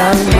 cambiar.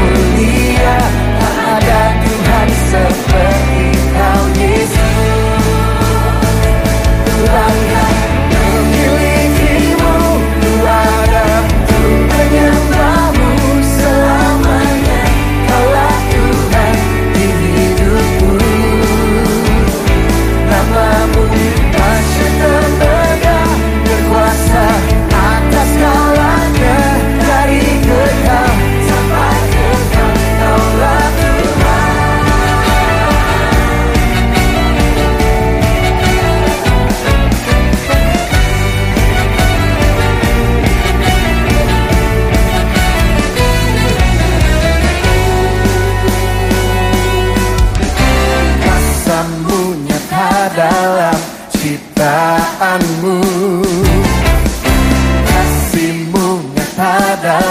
nada.